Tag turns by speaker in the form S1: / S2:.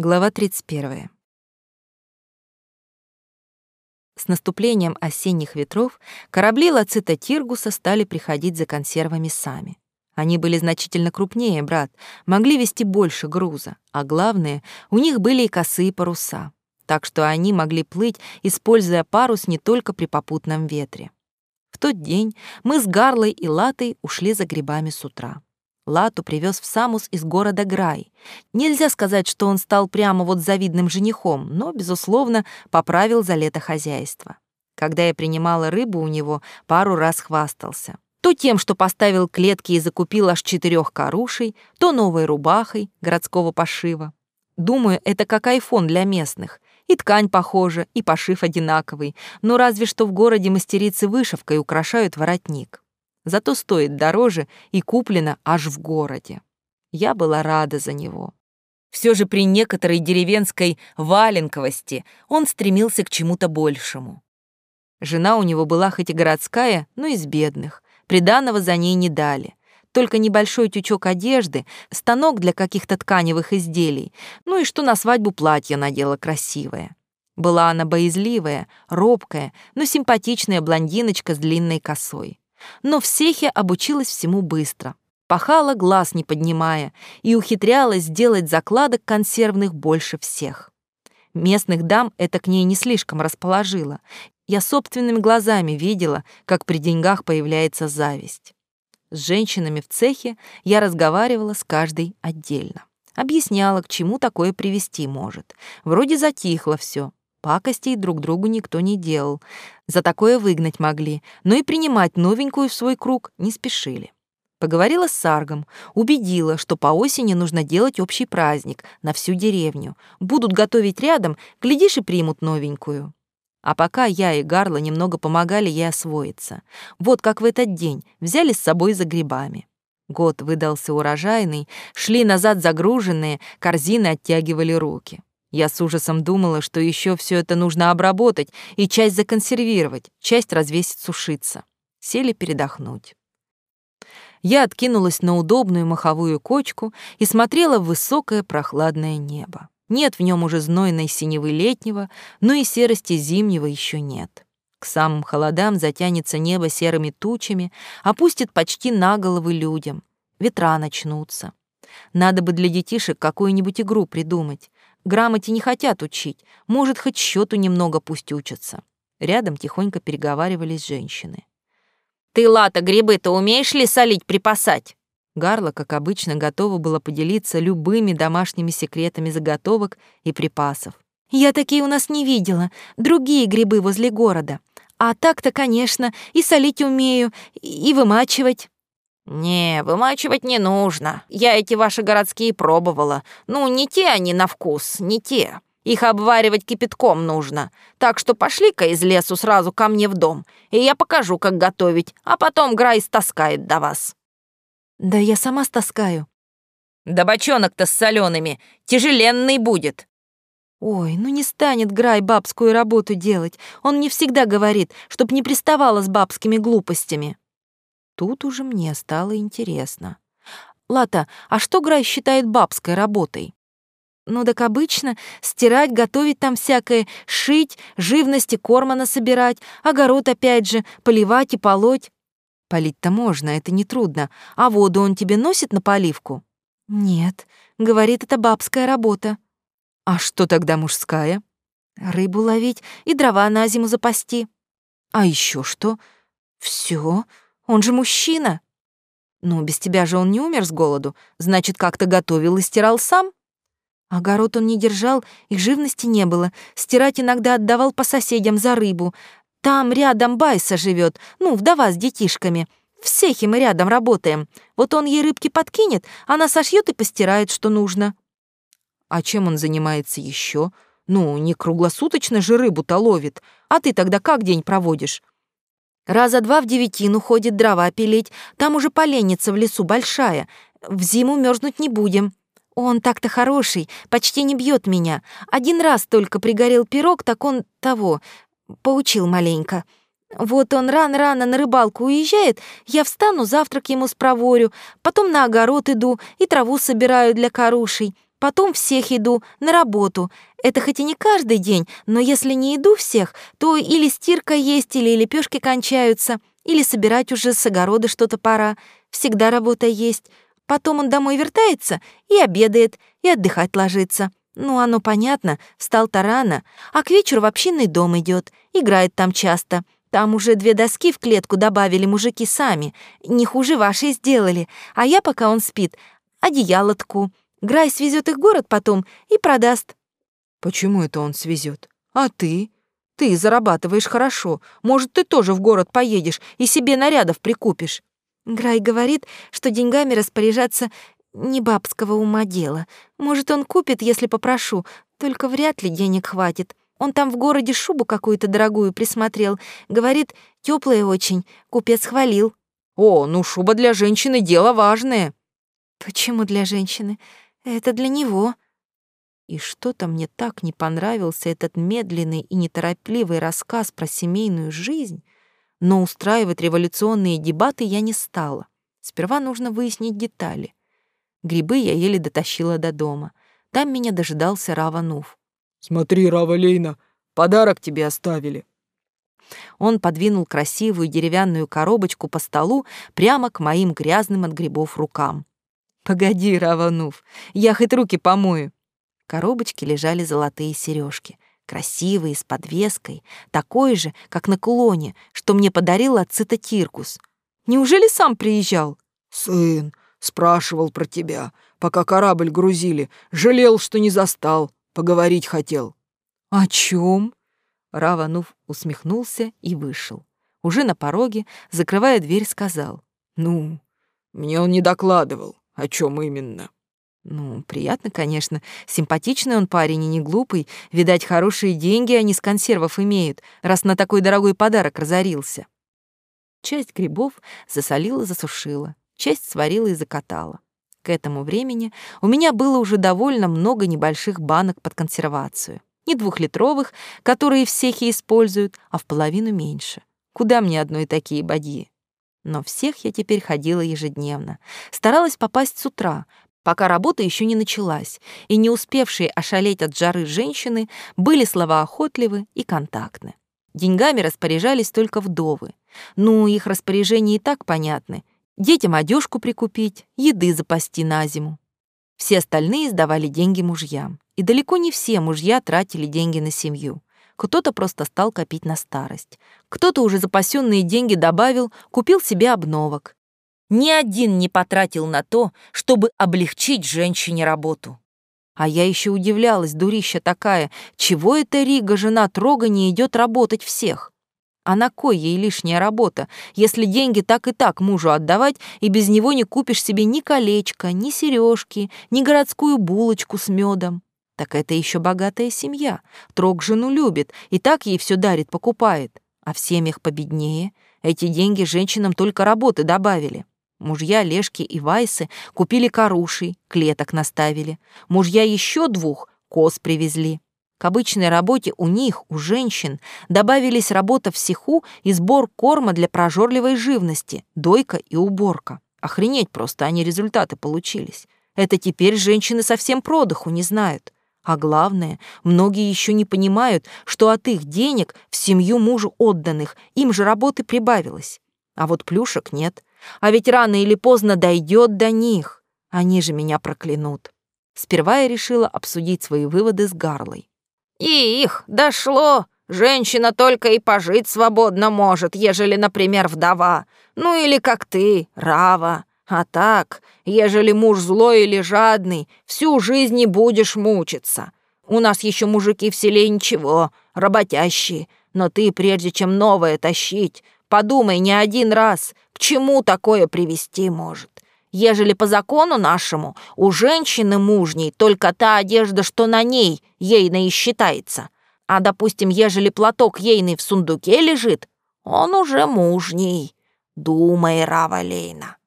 S1: Глава 31. С наступлением осенних ветров корабли Лацита Тиргуса стали приходить за консервами сами. Они были значительно крупнее, брат, могли вести больше груза, а главное, у них были и косые паруса, так что они могли плыть, используя парус не только при попутном ветре. В тот день мы с Гарлой и Латой ушли за грибами с утра. Лату привез в Самус из города Грай. Нельзя сказать, что он стал прямо вот завидным женихом, но, безусловно, поправил за лето хозяйство. Когда я принимала рыбу у него, пару раз хвастался. То тем, что поставил клетки и закупил аж четырех карушей, то новой рубахой городского пошива. Думаю, это как айфон для местных. И ткань похожа, и пошив одинаковый, но разве что в городе мастерицы вышивкой украшают воротник зато стоит дороже и куплено аж в городе. Я была рада за него. Все же при некоторой деревенской валенковости он стремился к чему-то большему. Жена у него была хоть и городская, но из бедных. Приданого за ней не дали. Только небольшой тючок одежды, станок для каких-то тканевых изделий, ну и что на свадьбу платье надела красивое. Была она боязливая, робкая, но симпатичная блондиночка с длинной косой. Но в Сехе обучилась всему быстро. Пахала, глаз не поднимая, и ухитрялась сделать закладок консервных больше всех. Местных дам это к ней не слишком расположило. Я собственными глазами видела, как при деньгах появляется зависть. С женщинами в цехе я разговаривала с каждой отдельно. Объясняла, к чему такое привести может. Вроде затихло все, Пакостей друг другу никто не делал. За такое выгнать могли, но и принимать новенькую в свой круг не спешили. Поговорила с Саргом, убедила, что по осени нужно делать общий праздник на всю деревню. Будут готовить рядом, глядишь и примут новенькую. А пока я и Гарла немного помогали ей освоиться. Вот как в этот день взяли с собой за грибами. Год выдался урожайный, шли назад загруженные, корзины оттягивали руки. Я с ужасом думала, что еще все это нужно обработать и часть законсервировать, часть развесить сушиться. Сели передохнуть. Я откинулась на удобную маховую кочку и смотрела в высокое прохладное небо. Нет в нем уже знойной синевы летнего, но и серости зимнего еще нет. К самым холодам затянется небо серыми тучами, опустит почти на головы людям. Ветра начнутся. Надо бы для детишек какую-нибудь игру придумать. Грамоте не хотят учить, может, хоть счету немного пусть учатся. Рядом тихонько переговаривались женщины. «Ты, Лата, грибы-то умеешь ли солить, припасать?» Гарла, как обычно, готова была поделиться любыми домашними секретами заготовок и припасов. «Я такие у нас не видела. Другие грибы возле города. А так-то, конечно, и солить умею, и вымачивать».
S2: «Не, вымачивать не нужно. Я эти ваши городские пробовала. Ну, не те они на вкус, не те. Их обваривать кипятком нужно. Так что пошли-ка из лесу сразу ко мне в дом, и я покажу, как готовить, а потом Грай стаскает до вас».
S1: «Да я сама стаскаю».
S2: «Да бочонок-то с солеными тяжеленный будет».
S1: «Ой, ну не станет Грай бабскую работу делать. Он не всегда говорит, чтоб не приставала с бабскими глупостями». Тут уже мне стало интересно. «Лата, а что Грай считает бабской работой?» «Ну так обычно стирать, готовить там всякое, шить, живности кормана собирать, огород опять же, поливать и полоть». «Полить-то можно, это нетрудно. А воду он тебе носит на поливку?» «Нет», — говорит, это бабская работа. «А что тогда мужская?» «Рыбу ловить и дрова на зиму запасти». «А еще что?» «Все», он же мужчина. Ну, без тебя же он не умер с голоду. Значит, как-то готовил и стирал сам. Огород он не держал, их живности не было. Стирать иногда отдавал по соседям за рыбу. Там рядом Байса живет, ну, вдова с детишками. Все мы рядом работаем. Вот он ей рыбки подкинет, она сошьет и постирает, что нужно. А чем он занимается еще? Ну, не круглосуточно же рыбу-то ловит. А ты тогда как день проводишь? Раза два в девятину ходит дрова пилить, там уже поленница в лесу большая. В зиму мерзнуть не будем. Он так-то хороший, почти не бьет меня. Один раз только пригорел пирог, так он того, поучил маленько. Вот он рано-рано на рыбалку уезжает, я встану, завтрак ему спроворю, потом на огород иду и траву собираю для корушей. Потом всех иду на работу. Это хоть и не каждый день, но если не иду всех, то или стирка есть, или лепешки кончаются, или собирать уже с огорода что-то пора. Всегда работа есть. Потом он домой вертается и обедает, и отдыхать ложится. Ну, оно понятно, встал-то рано, а к вечеру в общинный дом идет, играет там часто. Там уже две доски в клетку добавили мужики сами, не хуже вашей сделали, а я, пока он спит, одеяло тку. Грай свезет их в город потом и продаст.
S3: Почему это он свезет? А ты? Ты зарабатываешь хорошо. Может, ты тоже в город поедешь и себе нарядов прикупишь.
S1: Грай говорит, что деньгами распоряжаться не бабского ума дело. Может, он купит, если попрошу, только вряд ли денег хватит. Он там в городе шубу какую-то дорогую присмотрел. Говорит, теплая очень. Купец хвалил.
S3: О, ну шуба для женщины дело важное.
S1: Почему для женщины? Это для него. И что-то мне так не понравился этот медленный и неторопливый рассказ про семейную жизнь, но устраивать революционные дебаты я не стала. Сперва нужно выяснить детали. Грибы я еле дотащила до дома. Там меня дожидался Рава Нуф.
S4: «Смотри, Рава Лейна, подарок тебе оставили».
S1: Он подвинул красивую деревянную коробочку по столу прямо к моим грязным от грибов рукам. «Погоди, Рава Нуф, я хоть руки помою». В коробочке лежали золотые сережки, красивые, с подвеской, такой же, как на кулоне, что мне подарил отцы Тиркус. Неужели сам приезжал?
S4: «Сын, Спрашивал про тебя, пока корабль грузили. Жалел, что не застал. Поговорить хотел».
S1: «О чем?» Раванув усмехнулся и вышел. Уже на пороге, закрывая дверь, сказал.
S4: «Ну, мне он не докладывал. О чем именно?»
S1: Ну, приятно, конечно. Симпатичный он парень и не глупый. Видать, хорошие деньги они с консервов имеют, раз на такой дорогой подарок разорился. Часть грибов засолила, засушила часть сварила и закатала. К этому времени у меня было уже довольно много небольших банок под консервацию. Не двухлитровых, которые всех используют, а в половину меньше. Куда мне одной такие бадьи? Но всех я теперь ходила ежедневно. Старалась попасть с утра, пока работа еще не началась, и не успевшие ошалеть от жары женщины были словоохотливы и контактны. Деньгами распоряжались только вдовы. Ну, их распоряжения и так понятны детям одежку прикупить, еды запасти на зиму. Все остальные сдавали деньги мужьям. И далеко не все мужья тратили деньги на семью. Кто-то просто стал копить на старость. Кто-то уже запасенные деньги добавил, купил себе обновок. Ни один не потратил на то, чтобы облегчить женщине работу. А я еще удивлялась, дурища такая, чего эта Рига, жена Трога, не идет работать всех? А на кой ей лишняя работа, если деньги так и так мужу отдавать, и без него не купишь себе ни колечко, ни сережки, ни городскую булочку с медом? Так это еще богатая семья. Трог жену любит, и так ей все дарит, покупает. А в семьях победнее эти деньги женщинам только работы добавили. Мужья Лешки и Вайсы купили корушей, клеток наставили. Мужья еще двух коз привезли. К обычной работе у них, у женщин, добавились работа в сиху и сбор корма для прожорливой живности, дойка и уборка. Охренеть просто, они результаты получились. Это теперь женщины совсем продыху не знают. А главное, многие еще не понимают, что от их денег в семью мужу отданных им же работы прибавилось. А вот плюшек нет. А ведь рано или поздно дойдет до них. Они же меня проклянут. Сперва я решила обсудить свои выводы с Гарлой.
S2: И их дошло. Женщина только и пожить свободно может, ежели, например, вдова. Ну или как ты, Рава. А так, ежели муж злой или жадный, всю жизнь не будешь мучиться. У нас еще мужики в селе ничего, работящие. Но ты, прежде чем новое тащить, подумай не один раз, к чему такое привести может ежели по закону нашему у женщины мужней только та одежда, что на ней, ейной и считается. А, допустим, ежели платок ейный в сундуке лежит, он уже мужней. Думай, Равалейна.